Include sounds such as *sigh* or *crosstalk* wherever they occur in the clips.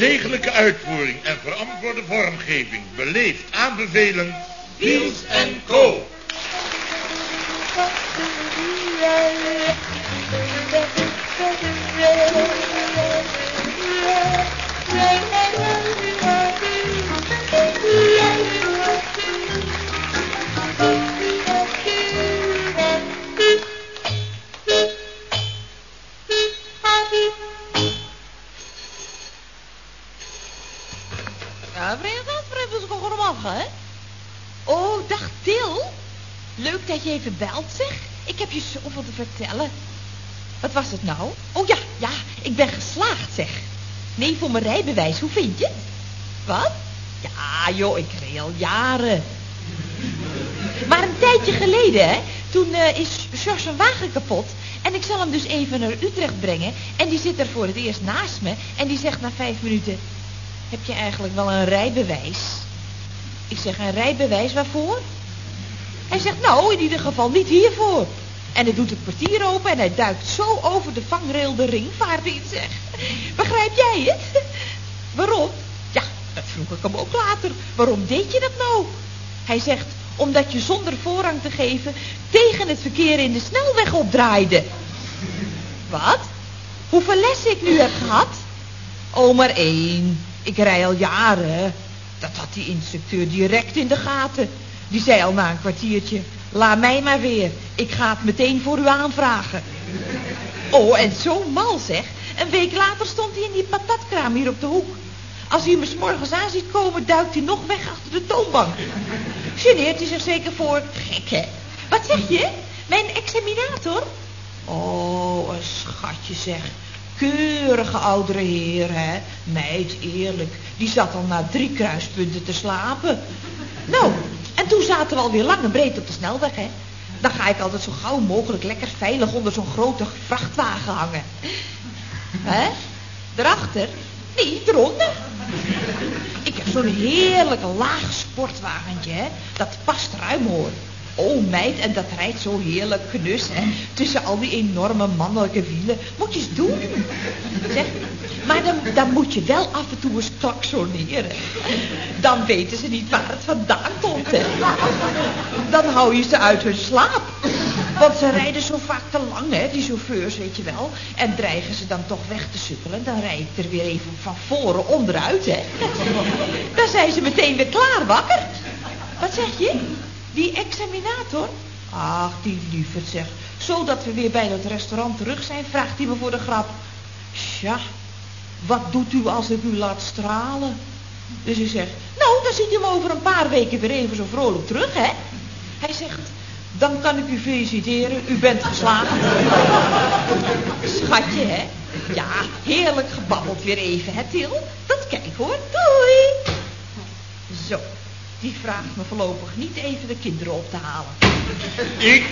Degelijke uitvoering en verantwoorde vormgeving beleefd aanbevelen... Wiels Co. Dat je even belt, zeg. Ik heb je zoveel te vertellen. Wat was het nou? Oh ja, ja, ik ben geslaagd, zeg. Nee, voor mijn rijbewijs, hoe vind je het? Wat? Ja, joh, ik reed al jaren. Maar een tijdje geleden, hè, toen eh, is George zijn wagen kapot. En ik zal hem dus even naar Utrecht brengen. En die zit er voor het eerst naast me. En die zegt na vijf minuten... Heb je eigenlijk wel een rijbewijs? Ik zeg, een rijbewijs waarvoor? Hij zegt, nou, in ieder geval niet hiervoor. En hij doet het portier open en hij duikt zo over de vangrail de ringvaart in, zeg. Begrijp jij het? Waarom? Ja, dat vroeg ik hem ook later. Waarom deed je dat nou? Hij zegt, omdat je zonder voorrang te geven tegen het verkeer in de snelweg opdraaide. Wat? Hoeveel lessen ik nu heb gehad? Oh, maar één. Ik rij al jaren. Dat had die instructeur direct in de gaten. Die zei al na een kwartiertje... Laat mij maar weer. Ik ga het meteen voor u aanvragen. Oh, en zo mal zeg. Een week later stond hij in die patatkraam hier op de hoek. Als hij me morgens aan ziet komen, duikt hij nog weg achter de toonbank. Geneert hij zich zeker voor. Gek, hè? Wat zeg je? Mijn examinator? Oh, een schatje zeg. Keurige oudere heer, hè? Meid, eerlijk. Die zat al na drie kruispunten te slapen. Nou, toen zaten we alweer lang en breed op de snelweg, hè? Dan ga ik altijd zo gauw mogelijk lekker veilig onder zo'n grote vrachtwagen hangen. Hè? Daarachter? Nee, eronder. Ik heb zo'n heerlijk laag sportwagentje, hè? Dat past ruim hoor. Oh meid, en dat rijdt zo heerlijk knus, hè. Tussen al die enorme mannelijke wielen. Moet je eens doen. Zeg, maar dan, dan moet je wel af en toe eens klaksoneren. Dan weten ze niet waar het vandaan komt, hè. Dan hou je ze uit hun slaap. Want ze rijden zo vaak te lang, hè, die chauffeurs, weet je wel. En dreigen ze dan toch weg te sukkelen, dan rijd ik er weer even van voren onderuit, hè. Dan zijn ze meteen weer klaar wakker. Wat zeg je? Die examinator? Ach, die lieverd zeg. Zodat we weer bij dat restaurant terug zijn, vraagt hij me voor de grap. Tja, wat doet u als ik u laat stralen? Dus ik zeg, nou, dan ziet u hem over een paar weken weer even zo vrolijk terug, hè? Hij zegt, dan kan ik u feliciteren, u bent geslaagd. Schatje, hè? Ja, heerlijk gebabbeld weer even, hè, Til? Dat kijk hoor, doei! Zo, die vraagt me voorlopig niet even de kinderen op te halen. Ik,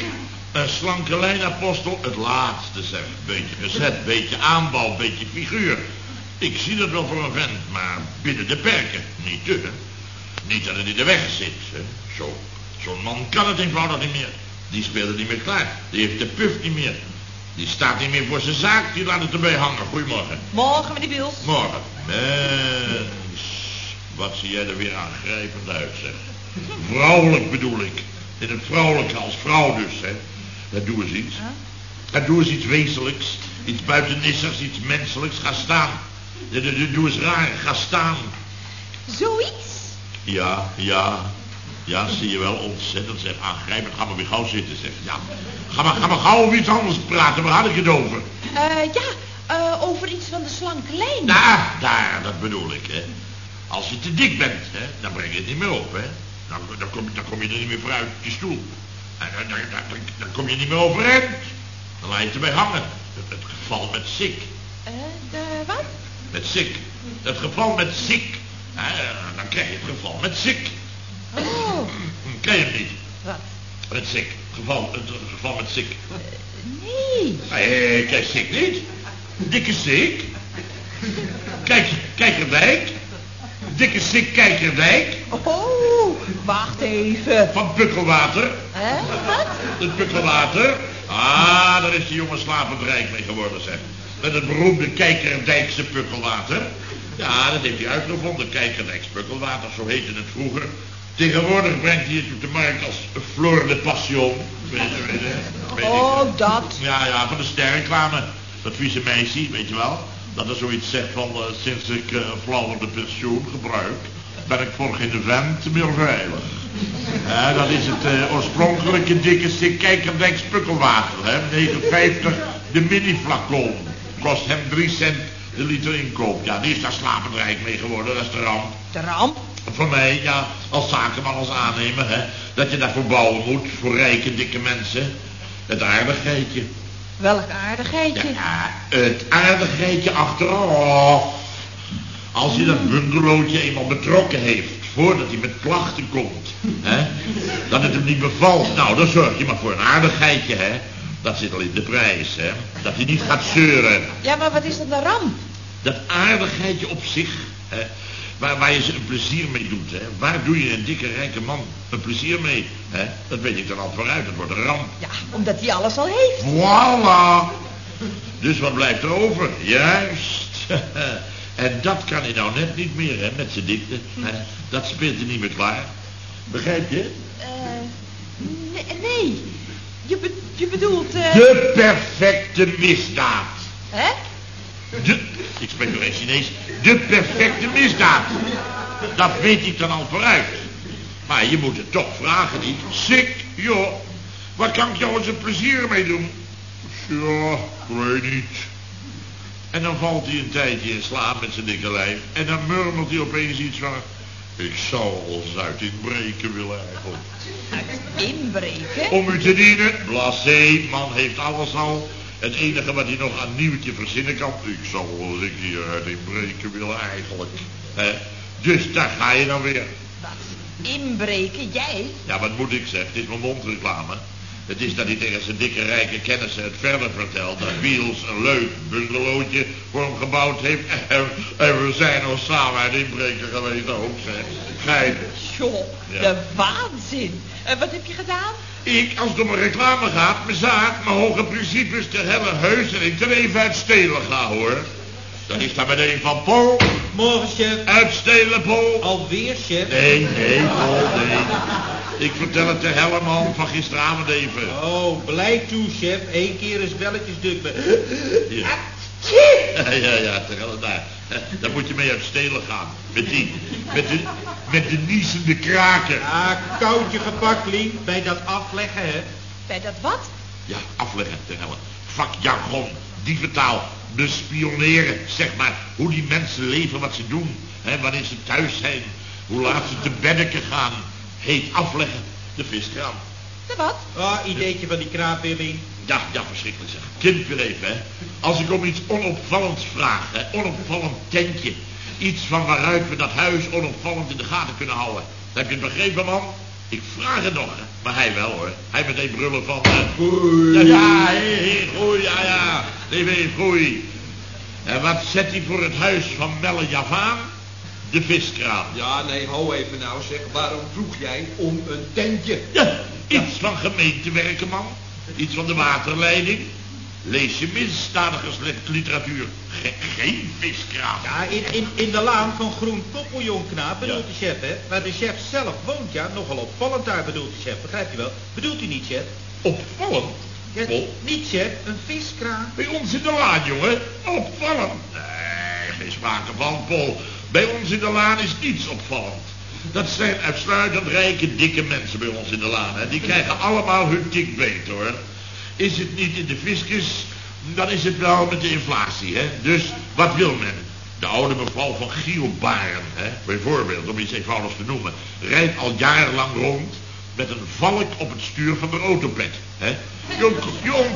een slanke lijnapostel, het laatste zeg. Beetje gezet, beetje aanbouw, beetje figuur. Ik zie dat wel voor een vent, maar binnen de perken. Niet te, hè. Niet dat het in de weg zit, hè. Zo, zo'n man kan het eenvoudig niet meer. Die speelt het niet meer klaar. Die heeft de puf niet meer. Die staat niet meer voor zijn zaak, die laat het erbij hangen. Goedemorgen. Morgen, meneer Biels. Morgen. Wat zie jij er weer aangrijpend uit, zeg. Vrouwelijk bedoel ik. In het vrouwelijke als vrouw dus, hè. Dat doe eens iets. En doe eens iets wezenlijks. Iets buitenissers, iets menselijks. Ga staan. De- de- de- Doe eens raar. Ga staan. Zoiets? Ja, ja. Ja, zie je wel. Ontzettend zeg. Aangrijpend. Ga maar weer gauw zitten, zeg. Ja. Ga maar, ga maar gauw over iets anders praten. Waar had ik het over? Eh, ja, eh, over iets van de slanke lijn. Daar, daar, dat bedoel ik, hè. Als je te dik bent, hè, dan breng je het niet meer op, hè. Dan, dan, kom, dan kom je er niet meer vooruit op je stoel. En dan, dan, dan, dan kom je niet meer overeind. Dan laat je het erbij hangen. Het, het geval met Sik. Eh, de wat? Met Sik. Het geval met Sik. Hè, dan krijg je het geval met Sik. Oh, *clears throat* Ken je hem niet? wat? Met Sik. Geval, het, het geval met Sik. Nee. Hé, kijk Sik niet. Dikke Sik. Kijk, Kijkerdijk. Dikke Sik Kijkerdijk. Oh, wacht even. Van Pukkelwater. Hè, wat? Het Pukkelwater. Ah, daar is die jongen slapend rijk mee geworden, zeg. Met het beroemde Kijkerdijkse Pukkelwater. Ja, dat heeft hij uitgevonden. Kijkerdijk spukkelwater, zo heette het vroeger. Tegenwoordig brengt hij het op de markt als Fleur de Passion. Weet. Oh, dat. Ja, ja, van de sterreclame. Dat vieze meisje, weet je wel. Dat er zoiets zegt van, eh, sinds ik uh, flauwende pensioen gebruik, ben ik voor geen vent meer veilig. Dat is het eh, oorspronkelijke dikke stik kijkerdijk spukkelwater, hè. 59 de mini-flacon. Kost hem 3 cent de liter inkoop. Ja, die is daar slapend rijk mee geworden, dat is de ramp. De ramp? Voor mij, ja, als zakenman, als aannemer, hè. Dat je daarvoor bouwen moet, voor rijke, dikke mensen. Het aardigheidje. Welk aardigheidje. Ja, het aardigheidje achteraf. Als je dat bungalowtje eenmaal betrokken heeft, voordat hij met klachten komt, hè, dat het hem niet bevalt, nou, dan zorg je maar voor een aardigheidje, hè. Dat zit al in de prijs, hè. Dat hij niet gaat zeuren. Ja, maar wat is dat een ramp? Dat aardigheidje op zich, hè, waar, waar je ze een plezier mee doet, hè. Waar doe je een dikke rijke man een plezier mee, hè. Dat weet ik dan al vooruit, dat wordt een ramp. Ja, omdat hij alles al heeft. Voilà. Dus wat blijft er over? Juist. *laughs* en dat kan hij nou net niet meer, hè, met zijn dikte. Hè? Dat speelt hij niet meer klaar. Begrijp je? Eh, nee, nee. Je, be- je bedoelt, eh... De perfecte misdaad. Hè? De, ik spreek nog eens Chinees. De perfecte misdaad. Dat weet ik dan al vooruit. Maar je moet het toch vragen, niet? Sick, joh. Waar kan ik jou eens een plezier mee doen? Ja, ik weet niet. En dan valt hij een tijdje in slaap met zijn dikke lijf. En dan murmelt hij opeens iets van... Ik zou ons uit inbreken willen eigenlijk. Inbreken? Om u te dienen, blasé, man heeft alles al. Het enige wat hij nog aan nieuwtje verzinnen kan, ik zal wel eens een keer uit inbreken willen eigenlijk. Dus daar ga je dan weer. Wat? Inbreken? Jij? Ja, wat moet ik zeggen? Het is mijn mondreclame. Het is dat hij tegen zijn dikke rijke kennissen het verder vertelt. Dat Beals een leuk bungalowtje voor hem gebouwd heeft. *laughs* En, en we zijn nog samen uit inbreken geweest ook, zeg. Gein. Joh, Ja. de waanzin. En wat heb je gedaan? Ik, als het om een reclame gaat, mijn zaak, mijn hoge principes ter helle heus en ik er even uit stelen ga, hoor. Dan is daar meteen van Paul, Morgen, chef. uitstelen, Paul. Alweer, chef? Nee, nee, Paul, nee. Ik vertel het ter helle man van gisteravond even. Oh, blij toe, chef. Eén keer is belletjes duk. bij- Ja. Ja, ja, ja, daar. Daar moet je mee uit stelen gaan. Met die, met de, met de niezende kraken. Ah, koudje gepakt, Lien. Bij dat afleggen, hè. Bij dat wat? Ja, afleggen ter helle. Vakjargon, dieventaal, bespioneren, zeg maar. Hoe die mensen leven, wat ze doen. Hè, wanneer ze thuis zijn. Hoe laat ze te beddeken gaan. Heet afleggen, de viskraam. De wat? Ah, ideetje van die kraap weer, Lien. Ja, ja, verschrikkelijk zeg. Kind weer even, hè. Als ik om iets onopvallends vraag, hè. Onopvallend tentje. Iets van waaruit we dat huis onopvallend in de gaten kunnen houden. Heb je het begrepen, man? Ik vraag het nog, hè. Maar hij wel, hoor. Hij meteen brullen van... eh, Ja, ja, hé, groei, ja, ja. Nee, nee, groei. En wat zet hij voor het huis van Melle Javaan? De viskraam. Ja, nee, ho even nou zeg. Waarom vroeg jij om een tentje? Ja, iets van gemeentewerken, man. Iets van de waterleiding. Lees je misdadigersliteratuur. Ge geen viskraam. Ja, in, in, in de laan van Groen Poppeljongknaap bedoelt Ja. de chef, hè. Waar de chef zelf woont, ja. Nogal opvallend daar bedoelt de chef. Begrijpt u wel? Bedoelt u niet, chef? Opvallend. Ja, Pol. niet, chef. Een viskraam. Bij ons in de laan, jongen. Opvallend. Nee, geen sprake van, Pol. Bij ons in de laan is niets opvallend. Dat zijn uitsluitend rijke, dikke mensen bij ons in de laan. Die krijgen allemaal hun tikbeet, hoor. Is het niet in de fiscus, dan is het wel met de inflatie, hè. Dus, wat wil men? De oude mevrouw van Gielbaren, hè, bijvoorbeeld, om iets eenvoudigs te noemen, rijdt al jarenlang rond met een valk op het stuur van de autopet. Hè?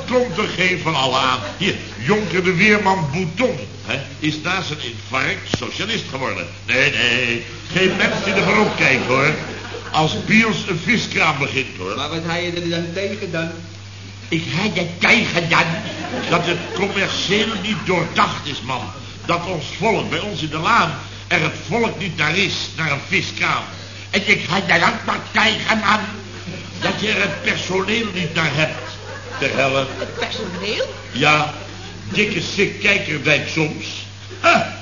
Komt er geen van alle aan. Hier, Jonker de Weerman Bouton hè, is na zijn infarct socialist geworden. Nee, nee, geen mens die er op kijkt hoor. Als Biels een viskraam begint hoor. Maar wat had je er dan tegen dan? Ik heb het tegen dan dat het commercieel niet doordacht is, man. Dat ons volk, bij ons in de laan, er het volk niet naar is, naar een viskraam. En ik heb er ook maar tegen, man, dat je het personeel niet naar hebt. Ter helle, Het personeel? ja, dikke sik kijkerdijk soms. Ha,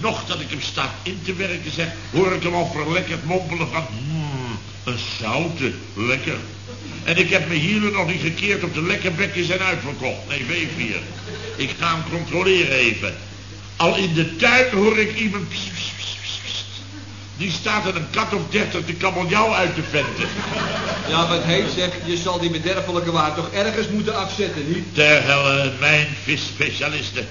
nog dat ik hem sta in te werken zeg, hoor ik hem al verlekkerd mompelen van... "Hmm, een zoute, lekker. En ik heb me hier nog niet gekeerd op de lekkerbekken zijn uitverkocht. Nee, V4. Ik ga hem controleren even. Al in de tuin hoor ik iemand... pss. Die staat er een kat of dertig de kabeljauw uit te venten. Ja, wat heet zeg, je zal die bederfelijke waar toch ergens moeten afzetten, niet? Ter helle, mijn visspecialisten.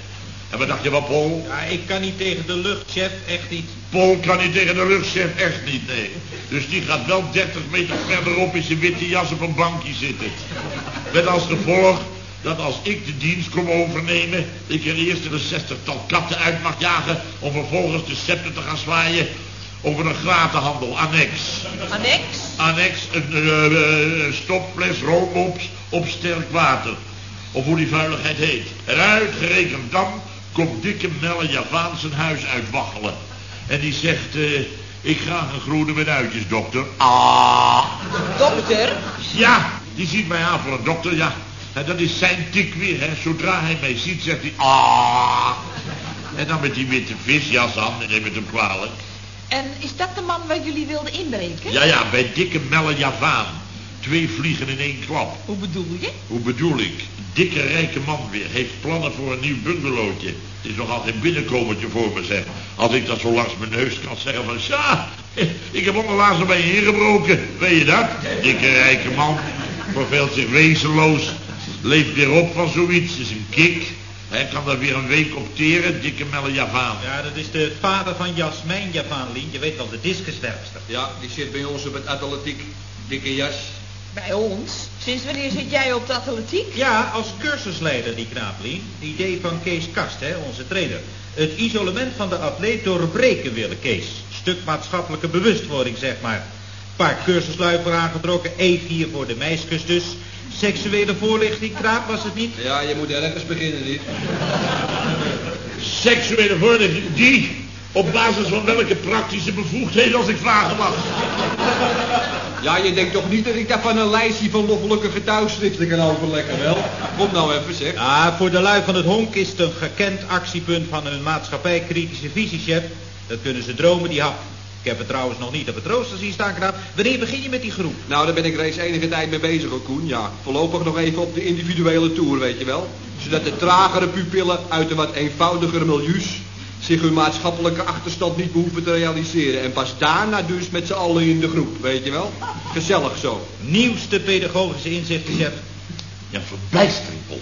En wat dacht je van Paul? Ja, ik kan niet tegen de lucht, chef. Echt niet. Paul kan niet tegen de luchtchef, echt niet, nee. Dus die gaat wel 30 meter verderop in zijn witte jas op een bankje zitten. Met als gevolg dat als ik de dienst kom overnemen... ik er eerst een zestigtal katten uit mag jagen... om vervolgens de scepter te gaan zwaaien over een gratenhandel, annex. Annex? Annex, een eh, stopfles roommops op sterk water. Of hoe die vuiligheid heet. Eruit gerekend dan komt dikke Melle Javaan zijn huis uitwaggelen. En die zegt, eh, ik graag een groene met uitjes, dokter. Ah. Dokter? Ja, die ziet mij aan voor een dokter, ja. En dat is zijn tik weer, hè. Zodra hij mij ziet, zegt hij, ah. En dan met die witte visjas aan, en neem het hem kwalijk. En is dat de man waar jullie wilden inbreken? Ja, ja, bij dikke Melle Javaan. Twee vliegen in één klap. Hoe bedoel je? Hoe bedoel ik? Dikke rijke man weer. Heeft plannen voor een nieuw bungalowtje. Het is nogal geen binnenkomertje voor me, zeg. Als ik dat zo langs mijn neus kan zeggen van... Ja, *laughs* ik heb onderlaatst bij je ingebroken. Weet je dat? Dikke rijke man. Verveelt zich wezenloos. Leeft weer op van zoiets. Is een kick. Hij kan daar weer een week op teren. Dikke Melle Javaan. Ja, dat is de vader van Jasmijn Javanlien. Je weet wel, de discuswerpster. Ja, die zit bij ons op het atletiek. Dikke jas. Bij ons? Sinds wanneer zit jij op de atletiek? Ja, als cursusleider die knaaplien. Idee van Kees Kast, hè, onze trainer. Het isolement van de atleet doorbreken willen, Kees. Stuk maatschappelijke bewustwording, zeg maar. Paar cursuslui voor aangetrokken, E4 voor de meisjes dus. Seksuele voorlichting, kraap was het niet? Ja, je moet ergens beginnen, niet? Seksuele voorlichting. Die? Op basis van welke praktische bevoegdheden als ik vragen mag? Ja, je denkt toch niet dat ik daar van een lijstje van loffelijke getuigschriften kan overleggen, wel? Kom nou even, zeg. Ja, voor de lui van het honk is het een gekend actiepunt van een maatschappijkritische visiechef. Dat kunnen ze dromen, die hap. Ik heb het trouwens nog niet op het rooster zien staan, knaap. Wanneer begin je met die groep? Nou, daar ben ik reeds enige tijd mee bezig, hoor, Koen. Ja, voorlopig nog even op de individuele tour, weet je wel. Zodat de tragere pupillen uit de wat eenvoudigere milieus zich hun maatschappelijke achterstand niet behoeven te realiseren. En pas daarna dus met z'n allen in de groep, weet je wel. Gezellig zo. Nieuwste pedagogische inzichten, chef. Ja, verbijstering, Paul.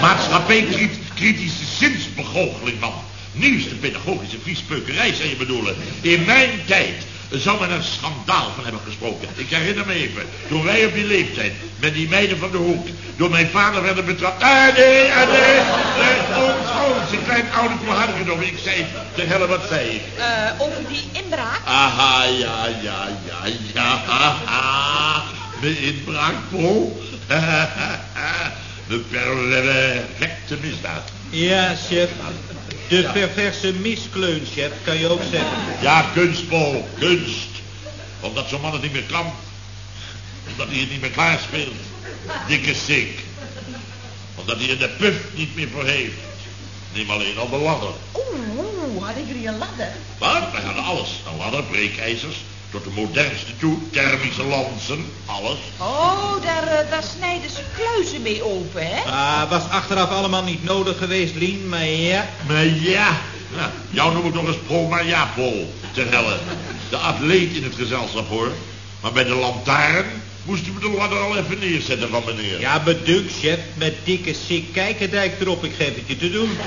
Maatschappijkritische zinsbegoocheling, man. Nieuwste pedagogische viespeukerij, zou je bedoelen. In mijn tijd zou men er schandaal van hebben gesproken. Ik herinner me even, toen wij op die leeftijd, met die meiden van de hoek, door mijn vader werden betrapt. Ah, nee, ah, nee, nee, ons, ons, een klein oude genomen. Ik zei, ter helle, wat zei ik? Eh, over die inbraak? Aha, ja, ja, ja, ja, haha. De inbraak, Paul. *laughs* De perfecte misdaad. Ja, chef. De perverse miskleun, chef, kan je ook zeggen. Ja, kunst, Paul, kunst. Omdat zo'n man het niet meer kan. Omdat hij het niet meer klaar speelt. Dikke sik. Omdat hij er de puf niet meer voor heeft. Neem alleen al de ladder. Oeh, hadden jullie een ladder? Maar wij hadden alles. Een ladder, breekijzers, tot de modernste toe, thermische lansen, alles. Oh, daar, eh, daar snijden ze kluizen mee open, hè? Ah, was achteraf allemaal niet nodig geweest, Lien, maar ja. Maar ja, ja jou noem ik nog eens Paul, maar ja, Paul, ter helle. De atleet in het gezelschap, hoor. Maar bij de lantaarn moesten we de ladder al even neerzetten van meneer. Ja, bedankt, chef. Met dikke sik kijkendijk erop. Ik geef het je te doen.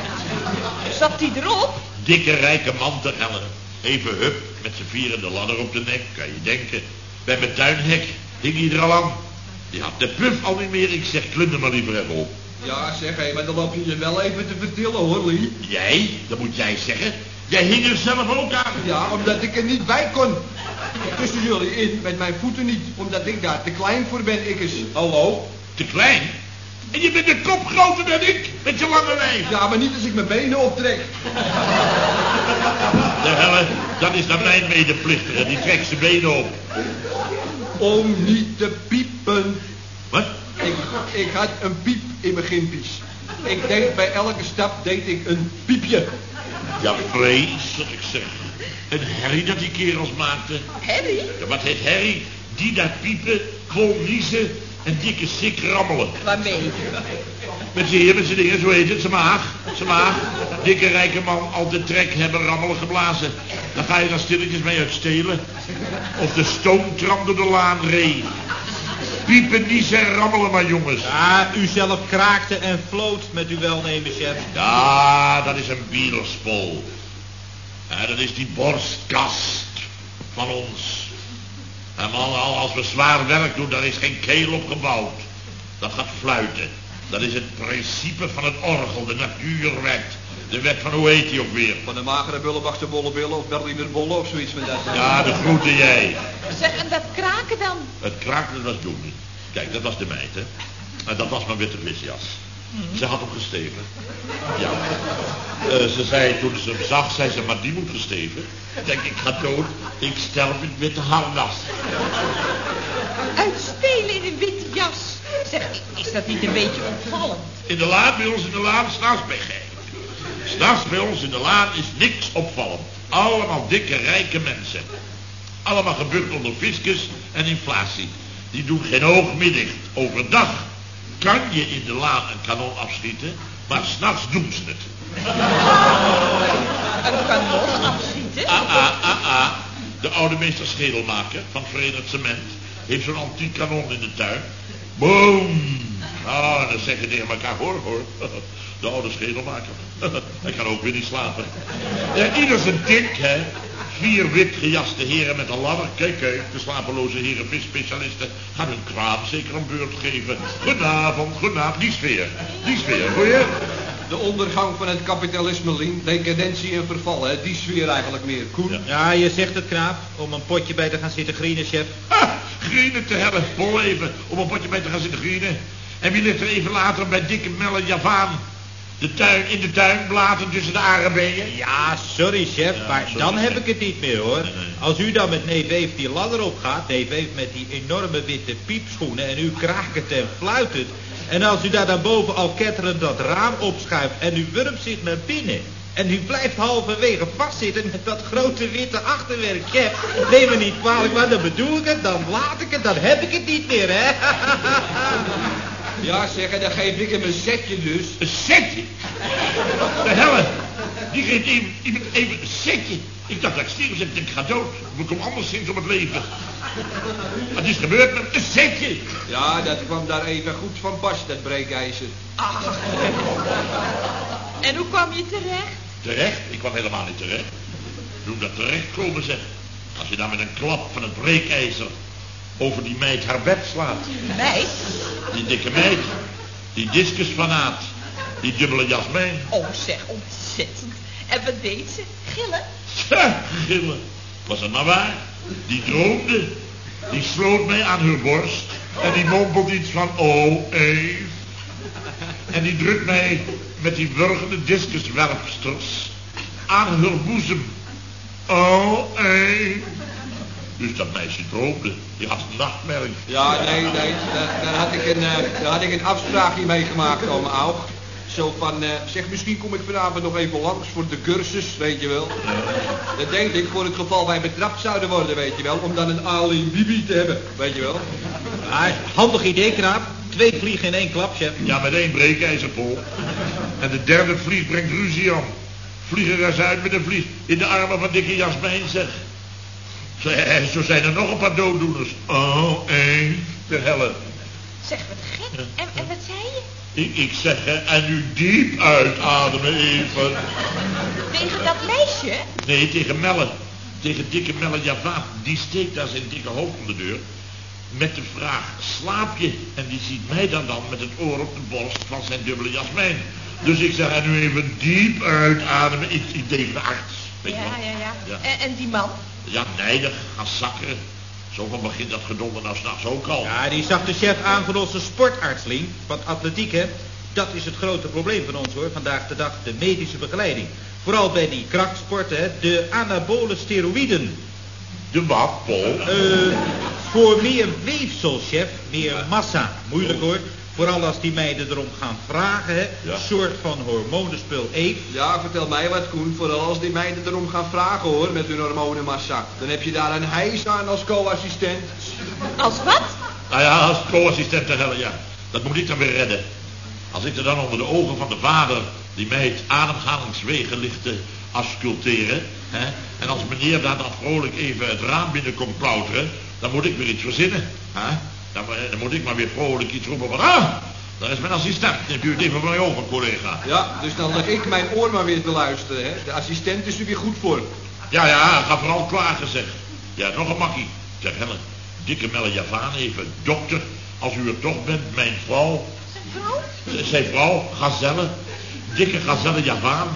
Zat die erop? Dikke rijke man ter helle. Even hup, met z'n vieren de ladder op de nek, kan je denken. Bij mijn tuinhek hing hij er al aan. Die had de puf al niet meer. Ik zeg, klim er maar liever even op. Ja, zeg, hé, maar dan loop je je wel even te vertillen, hoor, Lee. Jij? Dat moet jij zeggen. Jij hing er zelf ook aan. Ja, omdat ik er niet bij kon. Tussen jullie in, met mijn voeten niet. Omdat ik daar te klein voor ben, ik eens. Hallo? Te klein? En je bent een kop groter dan ik, met je lange lijf. Ja, maar niet als ik mijn benen optrek. De helle, dat is dan mijn medeplichtige. Die trekt zijn benen op. Om niet te piepen. Wat? Ik, ik had een piep in mijn gimpies. Ik deed bij elke stap deed ik een piepje. Ja, vreselijk zeg. Een herrie dat die kerels maakten. Harry? Ja, wat heet herrie? Die daar piepen, vol niezen en dikke sik rammelen. Waarmee? Met z'n hier, met z'n dingen, zo heet het, zijn maag. Zijn maag. Dikke rijke man, altijd trek hebben, rammelen geblazen. Dan ga je dan stilletjes mee uitstelen. Of de stoomtram door de laan reed. Piepen, niezen en rammelen maar, jongens. Ja, u zelf kraakte en floot met uw welnemen, chef. Ja, dat is een bielerspol. Ja, dat is die borstkast van ons. En man, al- als we zwaar werk doen, daar is geen keel op gebouwd. Dat gaat fluiten. Dat is het principe van het orgel, de natuurwet. De wet van hoe heet die ook weer? Van de magere bullenbakse bolle billen of Berliner bollen of zoiets van dat. Ja, de groeten jij. Zeg, en dat kraken dan? Het kraakte was Johnny. Kijk, dat was de meid, hè. En dat was mijn witte visjas. Ze had hem gesteven. Ja. Eh, ze zei, toen ze hem zag, zei ze, maar die moet gesteven. Ik denk, ik ga dood. Ik sterf in het witte harnas. Uitspelen in een witte jas. Zeg, is dat niet een beetje opvallend? In de laan, bij ons in de laan, s'nachts bij gij. S'nachts bij ons in de laan is niks opvallend. Allemaal dikke, rijke mensen. Allemaal gebukt onder fiscus en inflatie. Die doen geen oog meer dicht. Overdag kan je in de laan een kanon afschieten, maar s'nachts doen ze het. *laughs* Een kanon afschieten? Ah, ah, ah, ah. De oude meester Schedelmaker van Verenigd Cement heeft zo'n antiek kanon in de tuin. Boom! Ah, dan zeggen tegen elkaar, hoor, hoor. *laughs* De oude schedelmaker. *laughs* Hij kan ook weer niet slapen. Ja, ieder zijn tik, hè. Vier wit gejaste heren met een ladder. Kijk, kijk, de slapeloze heren visspecialisten gaan hun kraam zeker een beurt geven. Goedenavond, goedenavond. Die sfeer, die sfeer, hoor je? De ondergang van het kapitalisme, Lien. Decadentie en verval, hè. Die sfeer eigenlijk meer. Koen? Ja. Ja, je zegt het, knaap. Om een potje bij te gaan zitten grienen, chef. Ha, grienen te hebben, vol even, om een potje mee te gaan zitten grienen. En wie ligt er even later bij dikke Melle Javaan? De tuin, in de tuin, blaten tussen de arenbeien. Ja, sorry, chef, Ja, maar sorry, dan heb ik het niet meer, hoor. Nee, nee. Als u dan met neef Eef die ladder opgaat, neef Eef met die enorme witte piepschoenen en u krakend en fluitend. En als u daar dan boven al ketterend dat raam opschuift en u wurmt zich naar binnen. En u blijft halverwege vastzitten met dat grote witte achterwerk, chef. Neem me niet kwalijk, maar dan bedoel ik het, dan laat ik het, dan heb ik het niet meer, hè. *laughs* Ja, zeg, en dan geef ik hem een setje dus. Een setje. De helle, die geeft even, iemand even een setje. Ik dacht dat ik stierf, ik denk, ik ga dood. Ik kom anderszins om het leven. Wat is gebeurd met een setje? Ja, dat kwam daar even goed van pas, dat breekijzer. Ach. En hoe kwam je terecht? Terecht? Ik kwam helemaal niet terecht. Doe dat terechtkomen zeg. Als je dan met een klap van het breekijzer over die meid haar bed slaat. Meid? Die dikke meid. Die discusfanaat. Die dubbele jasmijn. Oh, zeg, ontzettend. En wat deed ze? Gillen? Gillen. Was het maar waar? Die droomde. Die sloot mij aan haar borst. En die mompelt iets van, oh, Eve. En die drukt mij met die wurgende discuswerpsters aan haar boezem. Oh, Eve. Dus dat meisje droomde. Die had een nachtmerrie. Ja, nee, nee, daar, daar had ik een, eh, daar had ik een afspraakje mee gemaakt, oma Aug. Zo van, eh, zeg, misschien kom ik vanavond nog even langs voor de cursus, weet je wel. Dat denk ik, voor het geval wij betrapt zouden worden, weet je wel. Om dan een alibi te hebben, weet je wel. Ah, handig idee, knaap. Twee vliegen in één klap, chef. Ja, met één breekijzerpol. En de derde vlieg brengt ruzie aan. Vliegen er uit met een vlieg in de armen van dikke Jasmijn, zeg. Zo, eh, zo zijn er nog een paar dooddoeners. Oh, één, de helle. Zeg, wat gek. En, en wat zei je? Ik, ik zeg, hè, en nu diep uitademen even. Tegen dat meisje? Nee, tegen Melle. Tegen dikke Melle Javaan. Die steekt daar zijn dikke hoofd om de deur. Met de vraag, slaap je? En die ziet mij dan dan met het oor op de borst van zijn dubbele jasmijn. Dus ik zeg, en nu even diep uitademen. Ik, ik deed de arts. Weet Ja, ja, ja. Ja. En, en die man? Ja, nijdig, gaan zakken. Zo van begint dat gedonder nou s'nachts ook al. Ja, die zag de chef aan van onze sportartsling. Van atletiek, hè. Dat is het grote probleem van ons, hoor. Vandaag de dag de medische begeleiding. Vooral bij die krachtsporten, hè. De anabole steroïden. De wat, Paul? Eh, voor meer weefsel, chef. Meer massa. Moeilijk, hoor. Vooral als die meiden erom gaan vragen, hè. Ja. Soort van hormonenspul Eve. Ja, vertel mij wat, Koen. Vooral als die meiden erom gaan vragen, hoor, met hun hormonenmassa. Dan heb je daar een hijs aan als co-assistent. Als wat? Nou ja, als co-assistent te hellen, ja. Dat moet ik dan weer redden. Als ik er dan onder de ogen van de vader die mij het ademhalingswegen ligt te asculteren. Hè, en als meneer daar dan vrolijk even het raam binnenkomt dan moet ik weer iets verzinnen. Hè? Dan, eh, dan moet ik maar weer vrolijk iets roepen van, ah, daar is mijn assistent. Het even van mij over, collega. Ja, dus dan leg ik mijn oor maar weer te luisteren, hè. De assistent is er weer goed voor. Ja, ja, ga vooral klagen, zeg. Ja, nog een makkie. Zeg, Helle, dikke Melle Javaan even. Dokter, als u er toch bent, mijn vrouw. Zijn vrouw? Z- Zijn vrouw, gazelle. Dikke gazelle Javaan.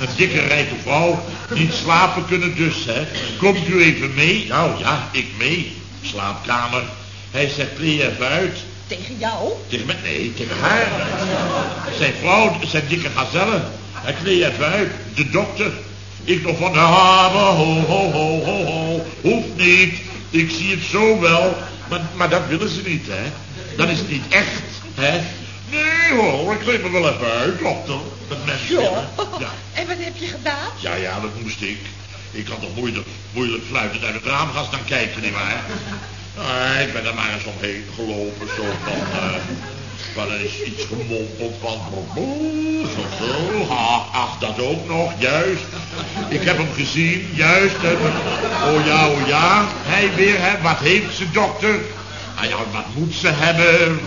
Een dikke rijke vrouw. Niet slapen kunnen dus, hè. Komt u even mee? Nou ja, ik mee. Slaapkamer. Hij zegt, kleed even uit. Tegen jou? Tegen mij? Nee, tegen haar. Zijn vrouw, zijn dikke gazelle. Hij even uit. De dokter. Ik nog van de haven, ho, ho, ho, ho, ho. Hoeft niet. Ik zie het zo wel. Maar, maar dat willen ze niet, hè. Dat is niet echt, hè. Nee hoor, ik kleed me wel even uit, dokter. Dat mensen willen. Ja. En wat heb je gedaan? Ja, ja, dat moest ik. Ik kan toch moeilijk, moeilijk fluitend uit het raamgas dan kijken, nietwaar? Ja, ik ben er maar eens omheen gelopen, zo van... van er is iets gemompeld van... boe, Zo, ach, dat ook nog, juist. Ik heb hem gezien, juist. Oh ja, oh ja. Hij weer, hè. Wat heeft ze, dokter? Ah ja, wat moet ze hebben?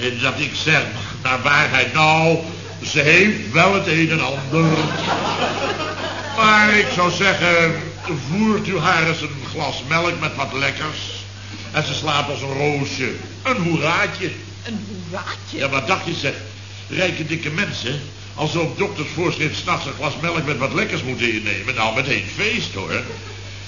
En dat ik zeg, naar waarheid nou... Ze heeft wel het een en ander. Maar ik zou zeggen, voert u haar eens een glas melk met wat lekkers. En ze slaapt als een roosje. Een hoeraatje. Een hoeraatje? Ja, wat dacht je zeg? Rijke dikke mensen, als ze op doktersvoorschrift s'nachts een glas melk met wat lekkers moeten innemen, nou meteen feest hoor.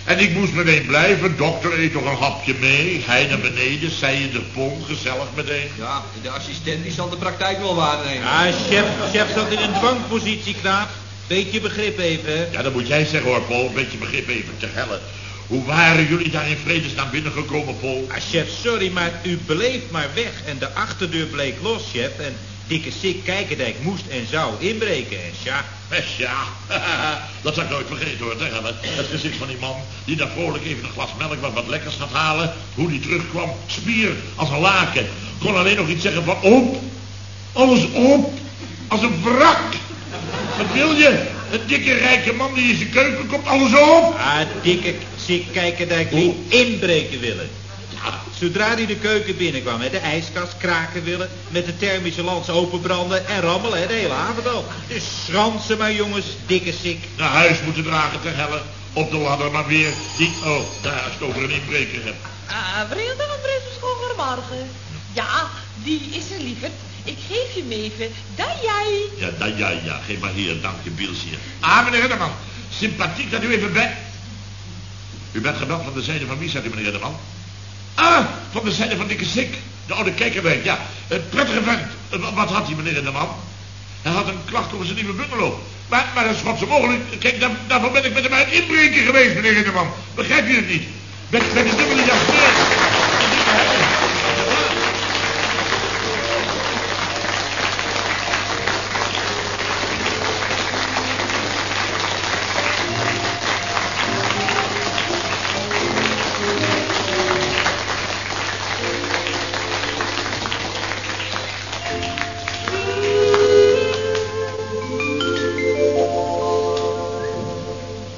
En ik moest meteen blijven, dokter eet toch een hapje mee. Hij naar beneden, zij in de pont, gezellig meteen. Ja, de assistent die zal de praktijk wel waarnemen. Ja, chef, chef zat in een dwangpositie, knaap. Beetje begrip even, hè. Ja, dat moet jij zeggen hoor, Paul. Een beetje begrip even te hellen. Hoe waren jullie daar in vredesnaam binnengekomen, Paul? Ah, chef, sorry, maar u bleef maar weg en de achterdeur bleek los, chef. En dikke Sik Kijkerdijk moest en zou inbreken. En ja, Ja, dat zal ik nooit vergeten hoor, te hellen. Het gezicht van die man die daar vrolijk even een glas melk wat, wat lekkers gaat halen. Hoe die terugkwam, spier als een laken. Kon alleen nog iets zeggen van op, alles op, als een wrak. Wat wil je? Een dikke rijke man die in zijn keuken komt, alles op. ah, dikke Sik Kijkerdijk liet inbreken willen. Ja, Zodra hij de keuken binnenkwam, hè, de ijskast kraken willen, met de thermische lans openbranden en rammelen, hè, de hele avond al. Dus schransen maar jongens, dikke Sik. naar huis moeten dragen te hellen. Op de ladder maar weer. Die, oh, daar als ik het over een inbreker heb. Ah, vrienden van Brussels Goedemorgen. Ja, die is er liever. Ik geef je hem even. Dan jij. Ja, dan, ja, ja. Geef maar hier, dank je, Biels hier. Ah, meneer Redderman. Sympathiek dat u even bent. U bent gebeld van de zijde van wie, zegt u, meneer Redderman? Ah, van de zijde van Dikke Sik. De oude kijkerwijk, ja. Een prettige vent. Eh, wa- Wat had hij, meneer Redderman? Hij had een klacht over zijn nieuwe bungalow. Maar, maar dat is wat zo mogelijk. Kijk, daar, daarvoor ben ik met hem uit inbreken geweest, meneer Redderman. Begrijp je het niet? Met, met de dubbele.